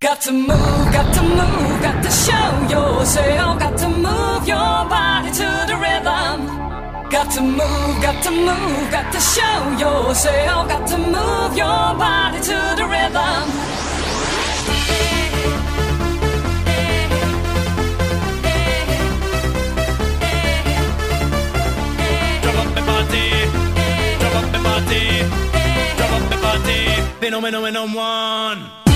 Got to move, got to move, got to show yourself. Got to move your body to the rhythm. Got to move, got to move, got to show yourself. Got to move your body to the rhythm. Drop up the body, drop up the body, drop up body. Phenomenon one.